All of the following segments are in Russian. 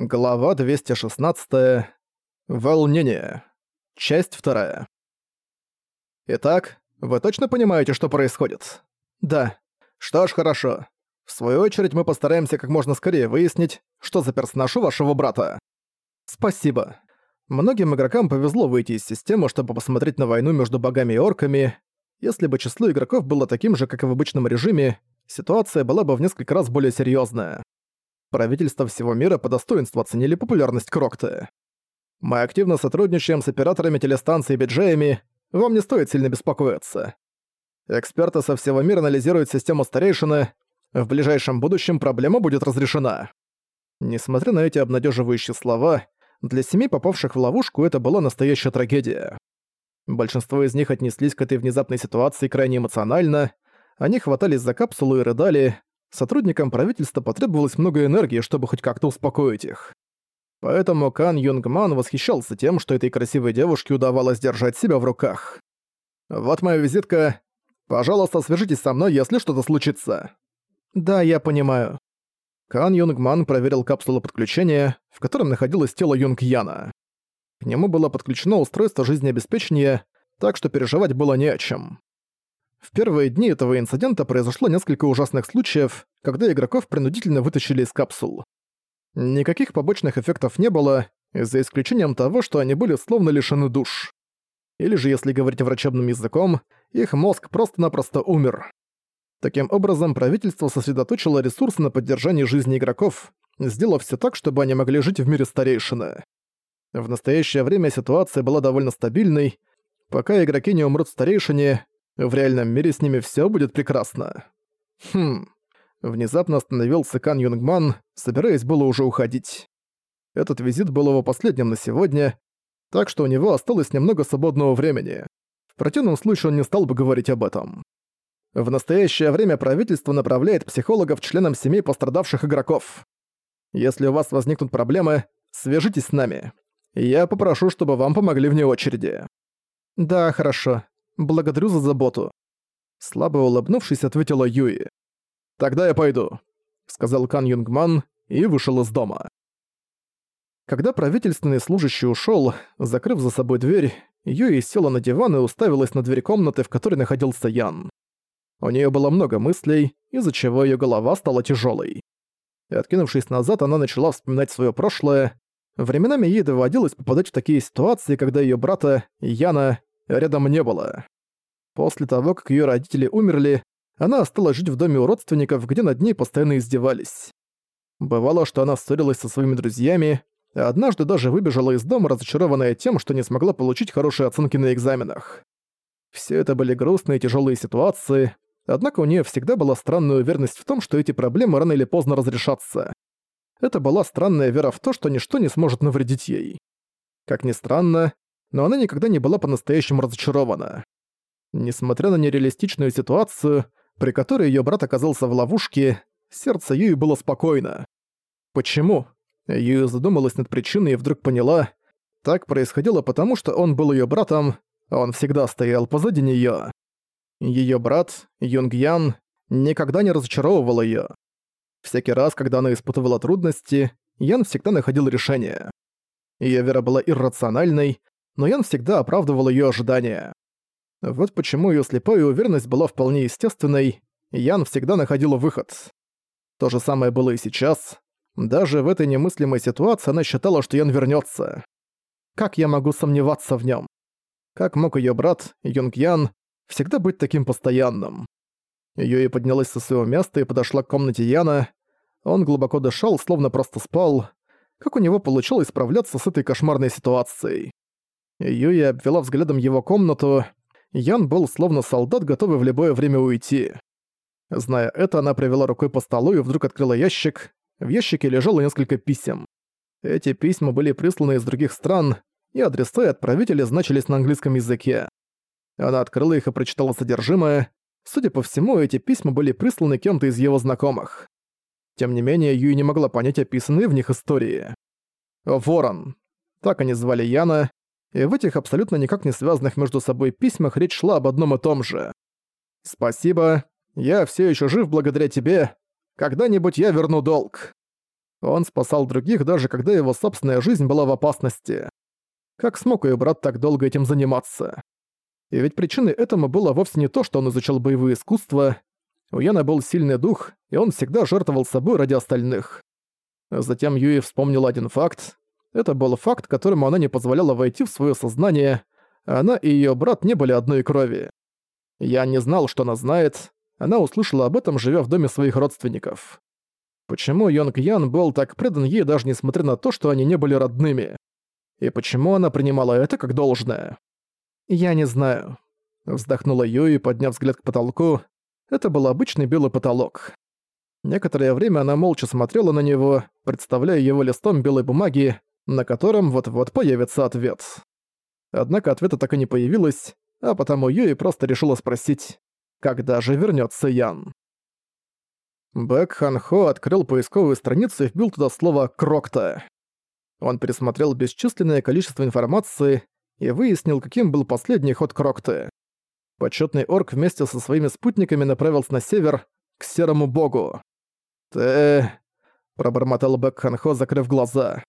Глава 216. Волнение. Часть 2. Итак, вы точно понимаете, что происходит? Да. Что ж, хорошо. В свою очередь мы постараемся как можно скорее выяснить, что за персонаж у вашего брата. Спасибо. Многим игрокам повезло выйти из системы, чтобы посмотреть на войну между богами и орками. Если бы число игроков было таким же, как и в обычном режиме, ситуация была бы в несколько раз более серьезная. Правительства всего мира по достоинству оценили популярность Крокта. Мы активно сотрудничаем с операторами телестанций и биджеями, вам не стоит сильно беспокоиться. Эксперты со всего мира анализируют систему старейшины, в ближайшем будущем проблема будет разрешена. Несмотря на эти обнадеживающие слова, для семей, попавших в ловушку, это была настоящая трагедия. Большинство из них отнеслись к этой внезапной ситуации крайне эмоционально, они хватались за капсулу и рыдали, сотрудникам правительства потребовалось много энергии, чтобы хоть как-то успокоить их. Поэтому Кан Юнгман восхищался тем, что этой красивой девушке удавалось держать себя в руках. «Вот моя визитка. Пожалуйста, свяжитесь со мной, если что-то случится». «Да, я понимаю». Кан Юнгман проверил капсулу подключения, в котором находилось тело Юнг Яна. К нему было подключено устройство жизнеобеспечения, так что переживать было не о чем. В первые дни этого инцидента произошло несколько ужасных случаев, когда игроков принудительно вытащили из капсул. Никаких побочных эффектов не было, за исключением того, что они были словно лишены душ. Или же, если говорить врачебным языком, их мозг просто-напросто умер. Таким образом, правительство сосредоточило ресурсы на поддержании жизни игроков, сделав все так, чтобы они могли жить в мире старейшины. В настоящее время ситуация была довольно стабильной. Пока игроки не умрут в старейшине, в реальном мире с ними все будет прекрасно. Хм. Внезапно остановился Кан Юнгман, собираясь было уже уходить. Этот визит был его последним на сегодня, так что у него осталось немного свободного времени. В противном случае он не стал бы говорить об этом. В настоящее время правительство направляет психологов членам семей пострадавших игроков. Если у вас возникнут проблемы, свяжитесь с нами. Я попрошу, чтобы вам помогли вне очереди. Да, хорошо. Благодарю за заботу». Слабо улыбнувшись, ответила Юи. «Тогда я пойду», — сказал Кан Юнгман и вышел из дома. Когда правительственный служащий ушёл, закрыв за собой дверь, Юи села на диван и уставилась на дверь комнаты, в которой находился Ян. У неё было много мыслей, из-за чего её голова стала тяжёлой. И откинувшись назад, она начала вспоминать своё прошлое. Временами ей доводилось попадать в такие ситуации, когда её брата, Яна, рядом не было. После того, как её родители умерли, она осталась жить в доме у родственников, где над ней постоянно издевались. Бывало, что она ссорилась со своими друзьями, а однажды даже выбежала из дома, разочарованная тем, что не смогла получить хорошие оценки на экзаменах. Все это были грустные и тяжелые ситуации, однако у нее всегда была странная уверенность в том, что эти проблемы рано или поздно разрешатся. Это была странная вера в то, что ничто не сможет навредить ей. Как ни странно, но она никогда не была по-настоящему разочарована. Несмотря на нереалистичную ситуацию, при которой её брат оказался в ловушке, сердце Юи было спокойно. Почему? Юи задумалась над причиной и вдруг поняла, так происходило потому, что он был её братом, он всегда стоял позади неё. Её брат, Юнг Ян, никогда не разочаровывал её. Всякий раз, когда она испытывала трудности, Ян всегда находил решение. Её вера была иррациональной, но Ян всегда оправдывал её ожидания. Вот почему её слепая уверенность была вполне естественной, Ян всегда находила выход. То же самое было и сейчас. Даже в этой немыслимой ситуации она считала, что Ян вернётся. Как я могу сомневаться в нём? Как мог её брат, Юнг Ян, всегда быть таким постоянным? Юи поднялась со своего места и подошла к комнате Яна. Он глубоко дышал, словно просто спал. Как у него получилось справляться с этой кошмарной ситуацией? Юя обвела взглядом его комнату. Ян был словно солдат, готовый в любое время уйти. Зная это, она провела рукой по столу и вдруг открыла ящик. В ящике лежало несколько писем. Эти письма были присланы из других стран, и адреса и отправители значились на английском языке. Она открыла их и прочитала содержимое. Судя по всему, эти письма были присланы кем-то из его знакомых. Тем не менее, Юй не могла понять описанные в них истории. Ворон. Так они звали Яна, и в этих абсолютно никак не связанных между собой письмах речь шла об одном и том же. «Спасибо, я все еще жив благодаря тебе. Когда-нибудь я верну долг». Он спасал других, даже когда его собственная жизнь была в опасности. Как смог ее брат так долго этим заниматься? И ведь причиной этому было вовсе не то, что он изучал боевые искусства. У Яна был сильный дух, и он всегда жертвовал собой ради остальных. Затем Юи вспомнил один факт. Это был факт, которому она не позволяла войти в свое сознание. Она и ее брат не были одной крови. Я не знал, что она знает. Она услышала об этом, живя в доме своих родственников. Почему Йонг Ян был так предан ей, даже несмотря на то, что они не были родными? И почему она принимала это как должное? «Я не знаю», — вздохнула Юи, подняв взгляд к потолку. Это был обычный белый потолок. Некоторое время она молча смотрела на него, представляя его листом белой бумаги, на котором вот-вот появится ответ. Однако ответа так и не появилось, а потому Юи просто решила спросить, когда же вернется Ян. Бэк Хан Хо открыл поисковую страницу и вбил туда слово «Крокта». Он пересмотрел бесчисленное количество информации и выяснил, каким был последний ход Крокты. Почетный орк вместе со своими спутниками направился на север, к Серому Богу. «Ты...» — пробормотал Бэк Хан Хо, закрыв глаза.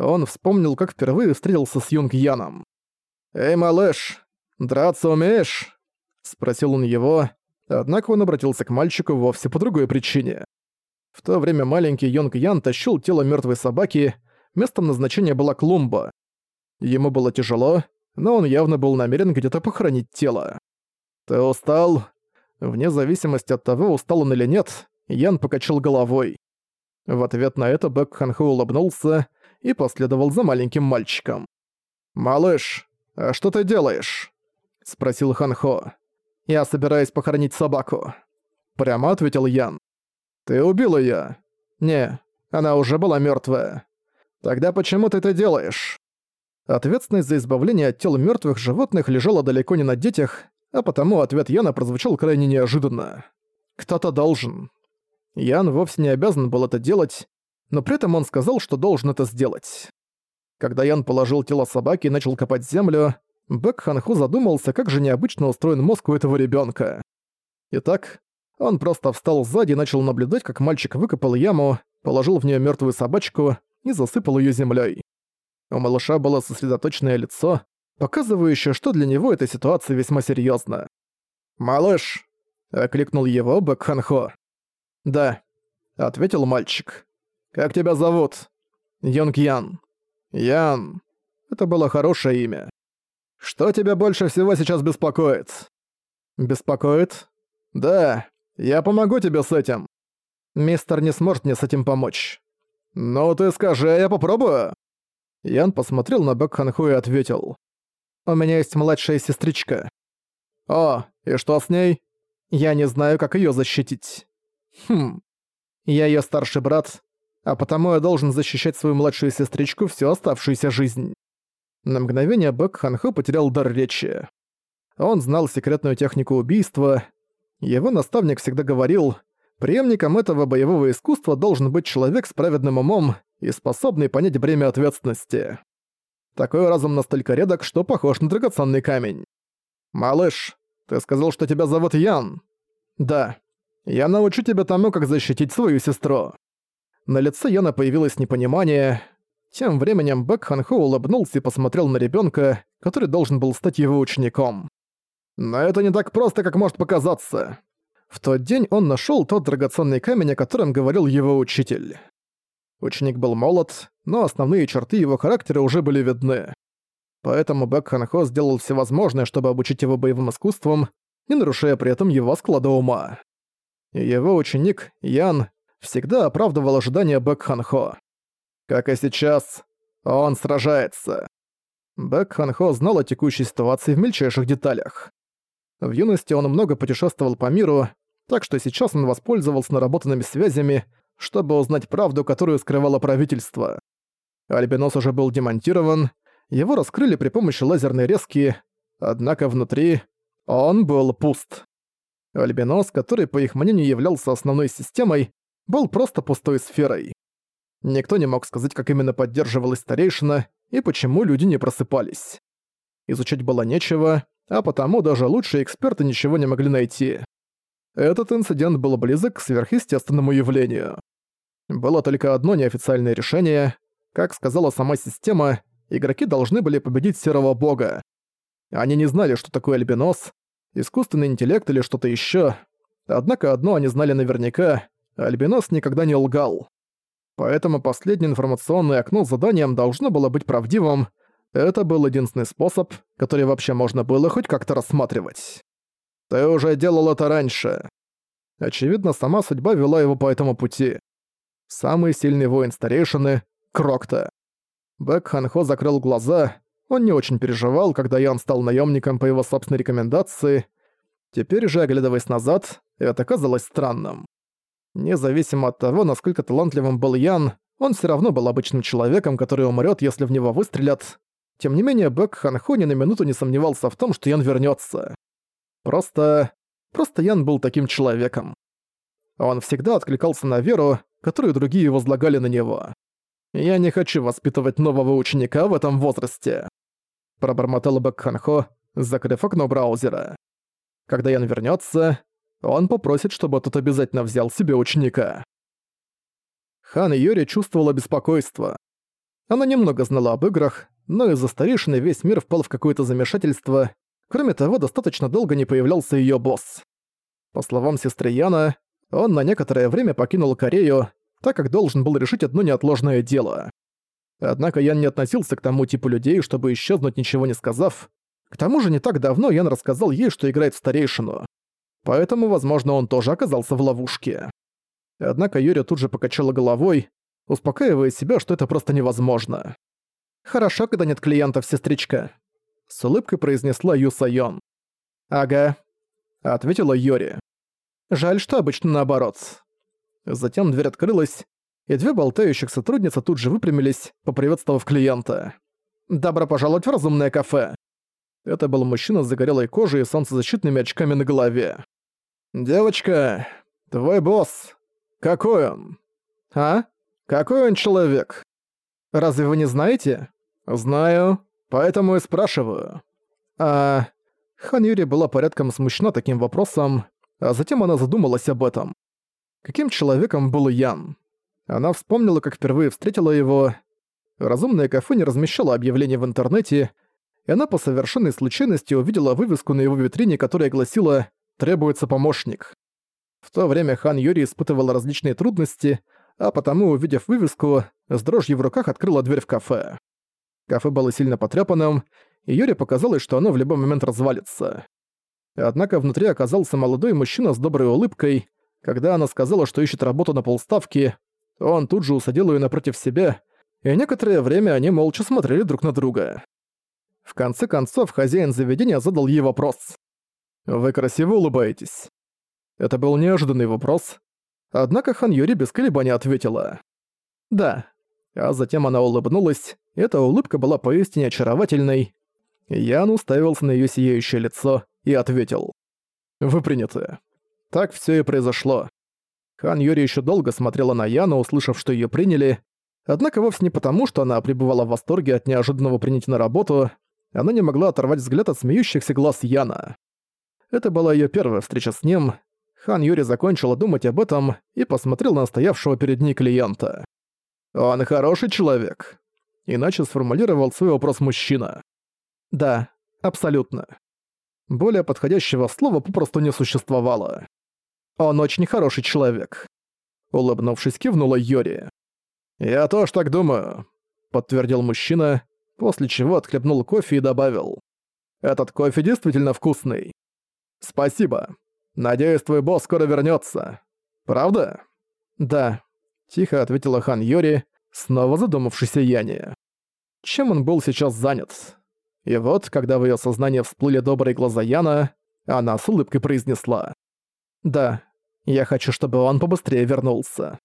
Он вспомнил, как впервые встретился с Юнг Яном. «Эй, малыш, драться умеешь?» — спросил он его, Однако он обратился к мальчику вовсе по другой причине. В то время маленький Йонг Ян тащил тело мертвой собаки, местом назначения была клумба. Ему было тяжело, но он явно был намерен где-то похоронить тело. «Ты устал?» Вне зависимости от того, устал он или нет, Ян покачал головой. В ответ на это Бэк Ханху улыбнулся и последовал за маленьким мальчиком. «Малыш, а что ты делаешь?» — спросил Ханхо. «Я собираюсь похоронить собаку», — прямо ответил Ян. «Ты убил её?» «Не, она уже была мёртвая». «Тогда почему ты это делаешь?» Ответственность за избавление от тел мёртвых животных лежала далеко не на детях, а потому ответ Яна прозвучал крайне неожиданно. «Кто-то должен». Ян вовсе не обязан был это делать, но при этом он сказал, что должен это сделать. Когда Ян положил тело собаки и начал копать землю, Бэк Ханху задумался, как же необычно устроен мозг у этого ребенка. Итак, он просто встал сзади и начал наблюдать, как мальчик выкопал яму, положил в нее мертвую собачку и засыпал ее землей. У малыша было сосредоточенное лицо, показывающее, что для него эта ситуация весьма серьезна. «Малыш!» — окликнул его Бэк Ханхо. «Да», — ответил мальчик. «Как тебя зовут?» «Йонг Ян». «Ян». Это было хорошее имя. Что тебя больше всего сейчас беспокоит? Беспокоит? Да, я помогу тебе с этим. Мистер не сможет мне с этим помочь. Ну ты скажи, я попробую. Ян посмотрел на Бэкханху и ответил. У меня есть младшая сестричка. О, и что с ней? Я не знаю, как её защитить. Хм. Я её старший брат, а потому я должен защищать свою младшую сестричку всю оставшуюся жизнь. На мгновение Бэк Ханхо потерял дар речи. Он знал секретную технику убийства. Его наставник всегда говорил, преемником этого боевого искусства должен быть человек с праведным умом и способный понять бремя ответственности. Такой разум настолько редок, что похож на драгоценный камень. «Малыш, ты сказал, что тебя зовут Ян?» «Да. Я научу тебя тому, как защитить свою сестру». На лице Яна появилось непонимание, тем временем Бэк Ханхо улыбнулся и посмотрел на ребенка, который должен был стать его учеником. Но это не так просто, как может показаться. В тот день он нашел тот драгоценный камень, о котором говорил его учитель. Ученик был молод, но основные черты его характера уже были видны. Поэтому Бэк Ханхо сделал все возможное, чтобы обучить его боевым искусствам, не нарушая при этом его склада ума. Его ученик, Ян, всегда оправдывал ожидания Бэк Ханхо. Как и сейчас, он сражается. Бэк Хан Хо знал о текущей ситуации в мельчайших деталях. В юности он много путешествовал по миру, так что сейчас он воспользовался наработанными связями, чтобы узнать правду, которую скрывало правительство. Альбинос уже был демонтирован, его раскрыли при помощи лазерной резки, однако внутри он был пуст. Альбинос, который, по их мнению, являлся основной системой, был просто пустой сферой. Никто не мог сказать, как именно поддерживалась старейшина и почему люди не просыпались. Изучать было нечего, а потому даже лучшие эксперты ничего не могли найти. Этот инцидент был близок к сверхъестественному явлению. Было только одно неофициальное решение. Как сказала сама система, игроки должны были победить Серого Бога. Они не знали, что такое альбинос, искусственный интеллект или что-то еще. Однако одно они знали наверняка – альбинос никогда не лгал. Поэтому последнее информационное окно с заданием должно было быть правдивым. Это был единственный способ, который вообще можно было хоть как-то рассматривать. «Ты уже делал это раньше». Очевидно, сама судьба вела его по этому пути. Самый сильный воин старейшины — Крокта. Бэк Ханхо закрыл глаза, он не очень переживал, когда Ян стал наемником по его собственной рекомендации. Теперь же, оглядываясь назад, это казалось странным. Независимо от того, насколько талантливым был Ян, он все равно был обычным человеком, который умрет, если в него выстрелят. Тем не менее, Бэк Ханхо ни на минуту не сомневался в том, что Ян вернется. Просто... просто Ян был таким человеком. Он всегда откликался на веру, которую другие возлагали на него. «Я не хочу воспитывать нового ученика в этом возрасте», пробормотал Бэк Ханхо, закрыв окно браузера. Когда Ян вернется, он попросит, чтобы тот обязательно взял себе ученика. Хан Юри чувствовала беспокойство. Она немного знала об играх, но из-за старейшины весь мир впал в какое-то замешательство. Кроме того, достаточно долго не появлялся ее босс. По словам сестры Яна, он на некоторое время покинул Корею, так как должен был решить одно неотложное дело. Однако Ян не относился к тому типу людей, чтобы исчезнуть, ничего не сказав. К тому же не так давно Ян рассказал ей, что играет в старейшину. Поэтому, возможно, он тоже оказался в ловушке. Однако Юрия тут же покачала головой, успокаивая себя, что это просто невозможно. «Хорошо, когда нет клиентов, сестричка», — с улыбкой произнесла Ю Сайон. «Ага», — ответила Юри. «Жаль, что обычно наоборот». Затем дверь открылась, и две болтающих сотрудницы тут же выпрямились, поприветствовав клиента. «Добро пожаловать в разумное кафе!» Это был мужчина с загорелой кожей и солнцезащитными очками на голове. «Девочка, твой босс. Какой он?» «А? Какой он человек?» «Разве вы не знаете?» «Знаю, поэтому и спрашиваю». «А...» Хан Юри была порядком смущена таким вопросом, а затем она задумалась об этом. Каким человеком был Ян? Она вспомнила, как впервые встретила его. Разумное кафе не размещало объявления в интернете, и она по совершенной случайности увидела вывеску на его витрине, которая гласила «Требуется помощник». В то время хан Юрий испытывал различные трудности, а потому, увидев вывеску, с дрожью в руках открыла дверь в кафе. Кафе было сильно потряпанным, и Юре показалось, что оно в любой момент развалится. Однако внутри оказался молодой мужчина с доброй улыбкой. Когда она сказала, что ищет работу на полставки, он тут же усадил ее напротив себя, и некоторое время они молча смотрели друг на друга. В конце концов, хозяин заведения задал ей вопрос. «Вы красиво улыбаетесь?» Это был неожиданный вопрос, однако Хан Юри без колебаний ответила. «Да». А затем она улыбнулась, эта улыбка была поистине очаровательной. Ян уставился на её сияющее лицо и ответил. «Вы приняты». Так всё и произошло. Хан Юри ещё долго смотрела на Яну, услышав, что её приняли, однако вовсе не потому, что она пребывала в восторге от неожиданного принятия на работу, она не могла оторвать взгляд от смеющихся глаз Яна. Это была её первая встреча с ним. Хан Юри закончила думать об этом и посмотрел на стоявшего перед ней клиента. «Он хороший человек», иначе сформулировал свой вопрос мужчина. «Да, абсолютно». Более подходящего слова попросту не существовало. Он очень хороший человек. Улыбнувшись, кивнула Йори. «Я тоже так думаю», — подтвердил мужчина, после чего отхлебнул кофе и добавил. «Этот кофе действительно вкусный. Спасибо. Надеюсь, твой босс скоро вернется. Правда?» «Да», — тихо ответила Хан Йори, снова задумавшийся Яне. Чем он был сейчас занят? И вот, когда в её сознание всплыли добрые глаза Яна, она с улыбкой произнесла. «Да, я хочу, чтобы он побыстрее вернулся.